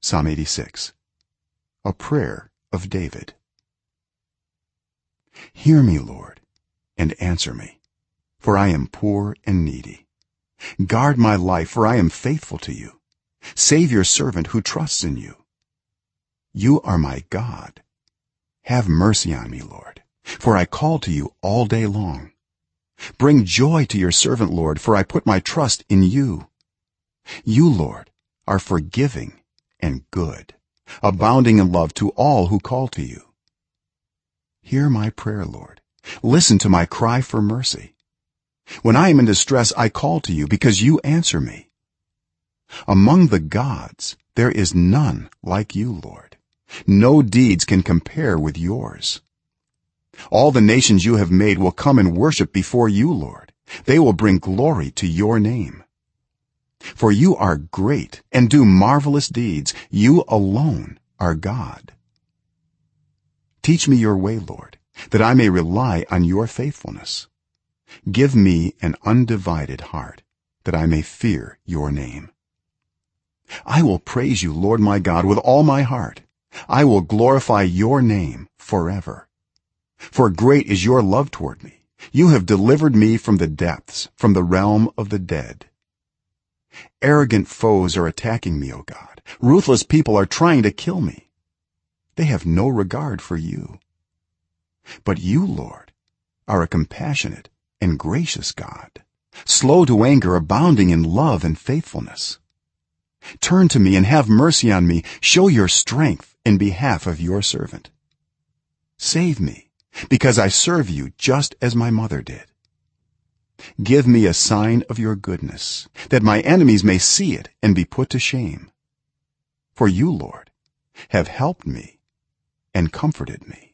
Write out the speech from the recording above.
psalm 86 a prayer of david. Hear me lord and answer me for i am poor and needy. Guard my life for i am faithful to you. Save your servant who trusts in you. You are my god. Have mercy on me lord for i call to you all day long. Bring joy to your servant lord for i put my trust in you. You lord are forgiving and good abounding in love to all who call to you. Hear my prayer lord. Listen to my cry for mercy. When i am in distress i call to you because you answer me. Among the gods there is none like you lord. No deeds can compare with yours. All the nations you have made will come and worship before you lord. They will bring glory to your name for you are great and do marvelous deeds. You alone are god. Teach me your way lord that i may rely on your faithfulness. Give me an undivided heart that i may fear your name. I will praise you lord my god with all my heart. I will glorify your name forever. For great is your love toward me. You have delivered me from the depths from the realm of the dead arrogant foes are attacking me o god. Ruthless people are trying to kill me. They have no regard for you. But you lord are a compassionate and gracious god slow to anger abounding in love and faithfulness. Turn to me and have mercy on me. Show your strength in behalf of your servant. Save me because i serve you just as my mother did give me a sign of your goodness that my enemies may see it and be put to shame. For you lord have helped me and comforted me